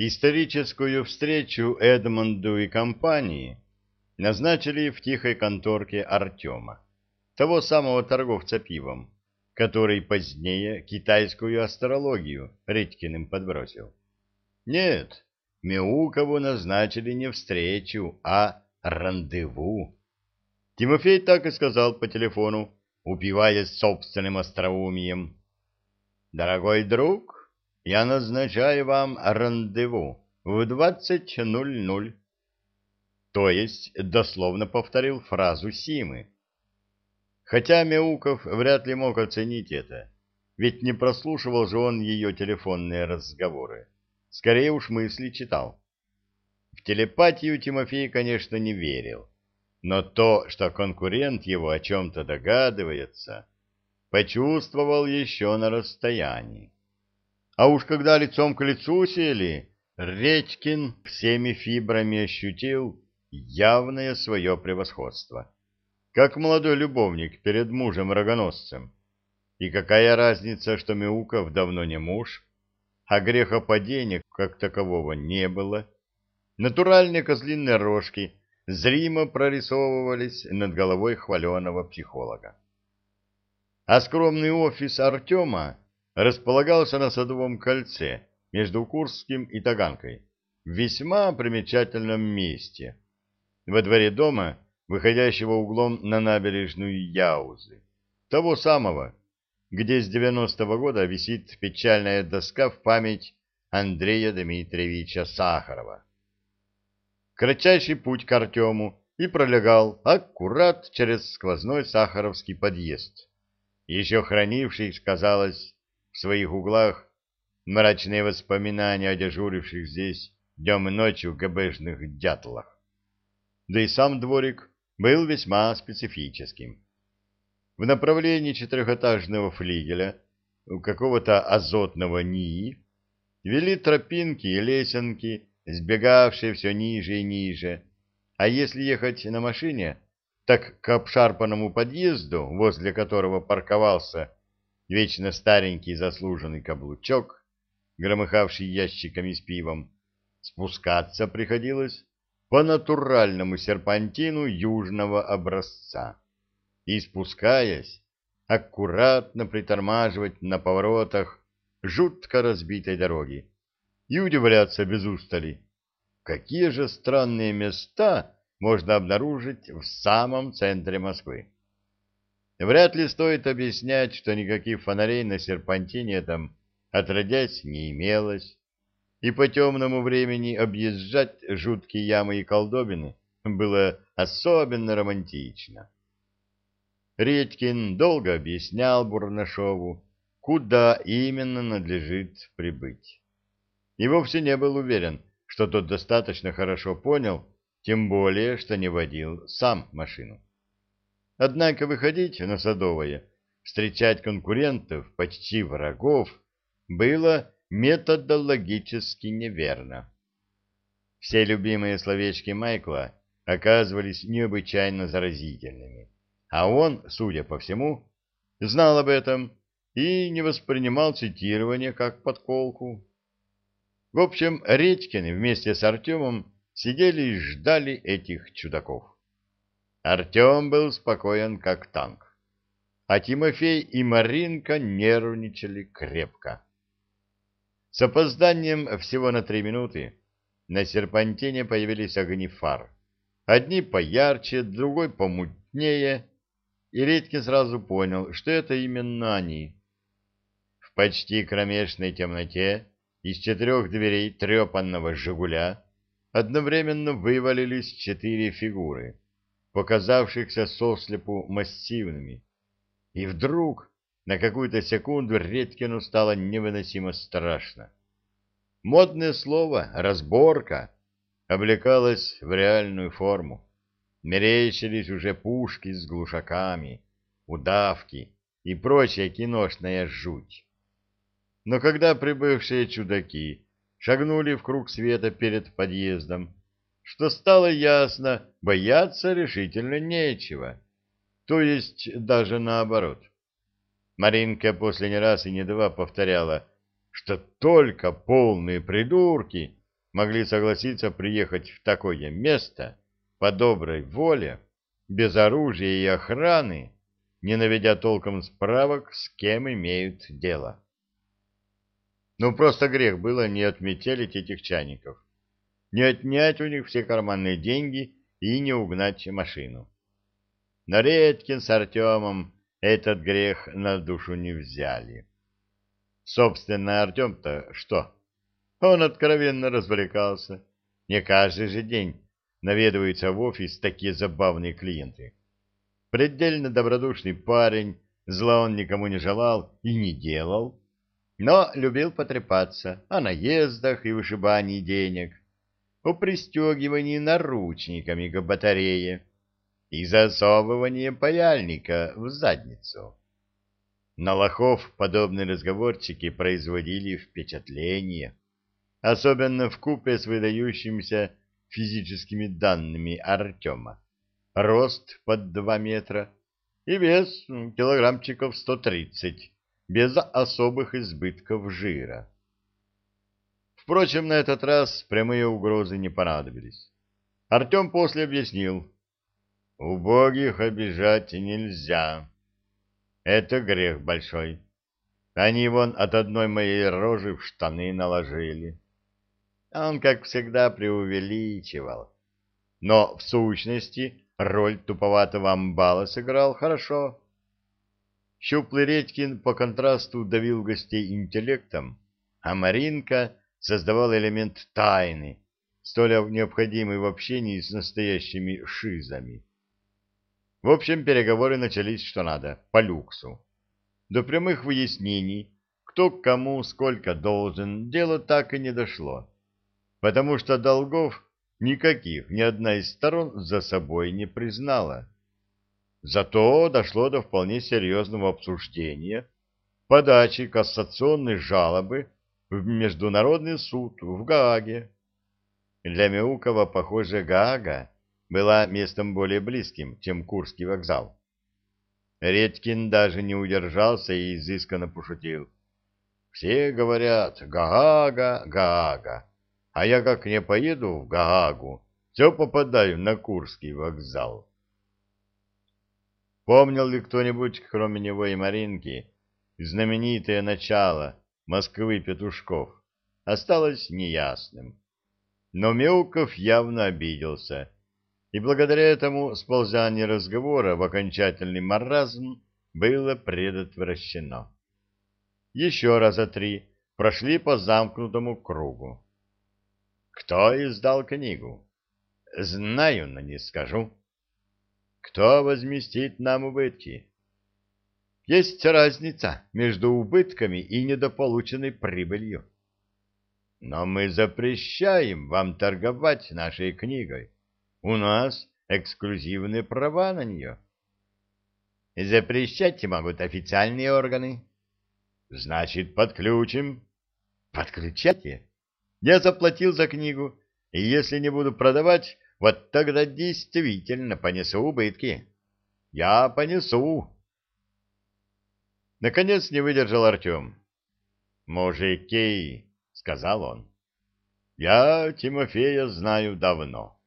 Историческую встречу Эдмонду и компании назначили в тихой конторке Артема, того самого торговца пивом, который позднее китайскую астрологию Редькиным подбросил. Нет, Мяукову назначили не встречу, а рандеву. Тимофей так и сказал по телефону, упиваясь собственным остроумием. «Дорогой друг, я назначаю вам рандеву в двадцать ноль ноль. То есть дословно повторил фразу Симы. Хотя Мяуков вряд ли мог оценить это, ведь не прослушивал же он ее телефонные разговоры. Скорее уж мысли читал. В телепатию Тимофей, конечно, не верил, но то, что конкурент его о чем-то догадывается, почувствовал еще на расстоянии. А уж когда лицом к лицу сели, Редькин всеми фибрами ощутил явное свое превосходство. Как молодой любовник перед мужем-рогоносцем. И какая разница, что Мяуков давно не муж, а грехопадения как такового не было. Натуральные козлиные рожки зримо прорисовывались над головой хваленого психолога. А скромный офис Артема располагался на Садовом кольце между Курским и Таганкой, в весьма примечательном месте, во дворе дома, выходящего углом на набережную Яузы, того самого, где с 90-го года висит печальная доска в память Андрея Дмитриевича Сахарова. Кратчайший путь к Артему и пролегал аккурат через сквозной сахаровский подъезд, еще хранивший, казалось, своих углах мрачные воспоминания о дежуривших здесь днем и ночью ГБшных дятлах. Да и сам дворик был весьма специфическим. В направлении четырехэтажного флигеля какого-то азотного НИИ вели тропинки и лесенки, сбегавшие все ниже и ниже, а если ехать на машине, так к обшарпанному подъезду, возле которого парковался вечно старенький заслуженный каблучок, громыхавший ящиками с пивом, спускаться приходилось по натуральному серпантину южного образца. И, спускаясь, аккуратно притормаживать на поворотах жутко разбитой дороги и удивляться без устали, какие же странные места можно обнаружить в самом центре Москвы. Вряд ли стоит объяснять, что никаких фонарей на серпантине там отродясь не имелось, и по темному времени объезжать жуткие ямы и колдобины было особенно романтично. Редькин долго объяснял Бурнашову, куда именно надлежит прибыть. И вовсе не был уверен, что тот достаточно хорошо понял, тем более, что не водил сам машину. Однако выходить на Садовое, встречать конкурентов, почти врагов, было методологически неверно. Все любимые словечки Майкла оказывались необычайно заразительными, а он, судя по всему, знал об этом и не воспринимал цитирование как подколку. В общем, Редькины вместе с Артемом сидели и ждали этих чудаков. Артем был спокоен, как танк. А Тимофей и Маринка нервничали крепко. С опозданием всего на три минуты на серпантине появились огни фар. Одни поярче, другой помутнее, и Редькин сразу понял, что это именно они. В почти кромешной темноте из четырех дверей трепанного «Жигуля» одновременно вывалились четыре фигуры — показавшихся сослепу массивными. И вдруг на какую-то секунду Редькину стало невыносимо страшно. Модное слово «разборка» облекалось в реальную форму. Мерещились уже пушки с глушаками, удавки и прочая киношная жуть. Но когда прибывшие чудаки шагнули в круг света перед подъездом, что стало ясно, бояться решительно нечего. То есть даже наоборот. Маринка после не раз и не два повторяла, что только полные придурки могли согласиться приехать в такое место по доброй воле, без оружия и охраны, не наведя толком справок, с кем имеют дело. Ну, просто грех было не отметелить этих чайников, не отнять у них все карманные деньги и не угнать машину. Но Редькин с Артемом этот грех на душу не взяли. Собственно, Артем-то что? Он откровенно развлекался. Не каждый же день наведываются в офис такие забавные клиенты. Предельно добродушный парень, зла он никому не желал и не делал, но любил потрепаться о наездах и вышибании денег, о пристегивании наручниками к батарее и засовывании паяльника в задницу. На лохов подобные разговорчики производили впечатление, особенно в купе с выдающимися физическими данными Артема рост под два метра и вес килограммчиков сто тридцать, без особых избытков жира. Впрочем, на этот раз прямые угрозы не понадобились. Артем после объяснил. Убогих обижать нельзя. Это грех большой. Они вон от одной моей рожи в штаны наложили. Он, как всегда, преувеличивал. Но, в сущности, Роль туповатого амбала сыграл хорошо. Щуплый Редькин по контрасту давил гостей интеллектом, а Маринка создавал элемент тайны, столь необходимый в общении с настоящими шизами. В общем, переговоры начались что надо, по люксу. До прямых выяснений, кто кому сколько должен, дело так и не дошло, потому что долгов никаких ни одна из сторон за собой не признала. Зато дошло до вполне серьезного обсуждения подачи кассационной жалобы в Международный суд в Гааге. Для Мяукова, похоже, Гаага была местом более близким, чем Курский вокзал. Редькин даже не удержался и изысканно пошутил. Все говорят «Гаага, Гаага», а я как не поеду в Гаагу, все попадаю на Курский вокзал. Помнил ли кто-нибудь, кроме него и Маринки, знаменитое начало Москвы Петушков, осталось неясным. Но Мяуков явно обиделся, и благодаря этому сползание разговора в окончательный маразм было предотвращено. Еще раза три прошли по замкнутому кругу. Кто издал книгу? Знаю, но не скажу. Кто возместит нам убытки? Есть разница между убытками и недополученной прибылью. Но мы запрещаем вам торговать нашей книгой. У нас эксклюзивные права на нее. Запрещать могут официальные органы. Значит, подключим. Подключайте. Я заплатил за книгу, и если не буду продавать, вот тогда действительно понесу убытки. Я понесу. Наконец не выдержал Артем. «Мужики», — сказал он, — «я Тимофея знаю давно.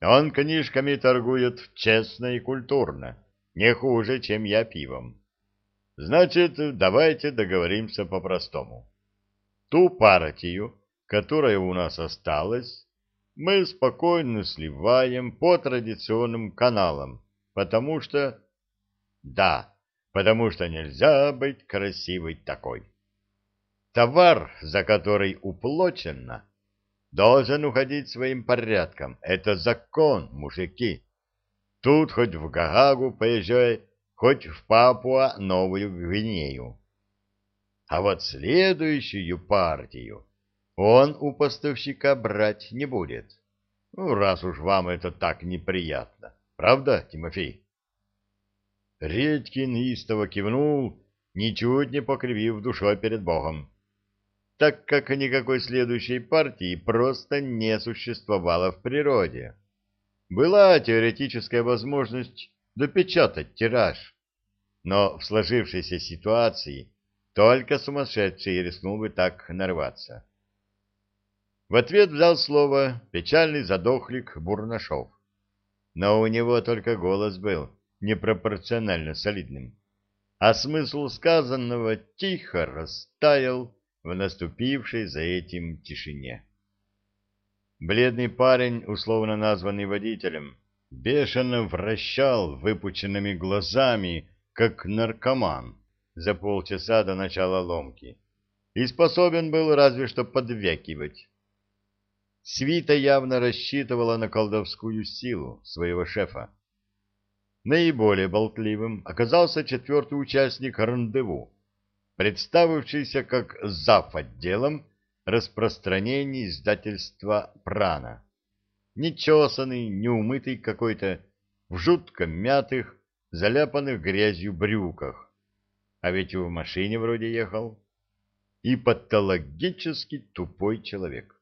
Он книжками торгует честно и культурно, не хуже, чем я пивом. Значит, давайте договоримся по-простому. Ту партию, которая у нас осталась, мы спокойно сливаем по традиционным каналам, потому что... Да, потому что нельзя быть красивой такой. Товар, за который уплочено, должен уходить своим порядком. Это закон, мужики. Тут хоть в Гаагу поезжай, хоть в Папуа-Новую Гвинею. А вот следующую партию он у поставщика брать не будет. Ну, раз уж вам это так неприятно. Правда, Тимофей? Редькин истово кивнул, ничуть не покривив душой перед Богом, так как никакой следующей партии просто не существовало в природе. Была теоретическая возможность допечатать тираж, но в сложившейся ситуации только сумасшедший рискнул бы так нарваться. В ответ взял слово печальный задохлик Бурнашов. Но у него только голос был непропорционально солидным, а смысл сказанного тихо растаял в наступившей за этим тишине. Бледный парень, условно названный водителем, бешено вращал выпученными глазами, как наркоман, за полчаса до начала ломки, и способен был разве что подвякивать. Свита явно рассчитывала на колдовскую силу своего шефа. Наиболее болтливым оказался четвертый участник рандеву, представившийся как зав. отделом распространения издательства «Прана». Нечесанный, неумытый какой-то, в жутко мятых, заляпанных грязью брюках. А ведь в машине вроде ехал. И патологически тупой человек.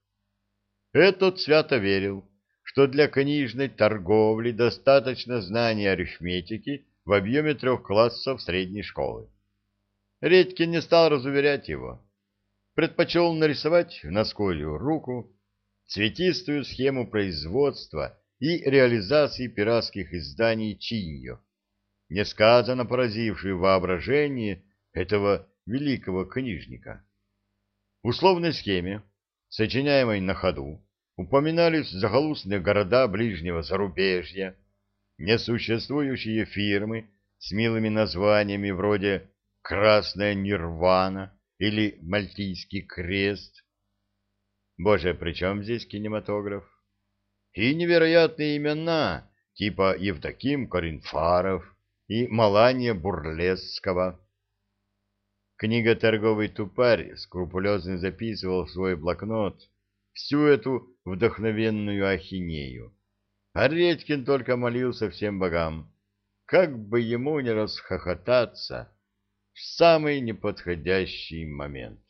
Этот свято верил, что для книжной торговли достаточно знания арифметики в объеме трех классов средней школы. Редькин не стал разуверять его. Предпочел нарисовать на сколью руку цветистую схему производства и реализации пиратских изданий Чиньо, несказанно поразившую воображение этого великого книжника. В условной схеме, сочиняемой на ходу, упоминались захолустные города ближнего зарубежья, несуществующие фирмы с милыми названиями вроде «Красная Нирвана» или «Мальтийский крест». Боже, при чем здесь кинематограф? И невероятные имена, типа Евдоким Коринфаров и Малания Бурлесского. Книга «Торговый тупарь» скрупулезно записывал в свой блокнот всю эту вдохновенную ахинею. А Редькин только молился всем богам, как бы ему не расхохотаться в самый неподходящий момент.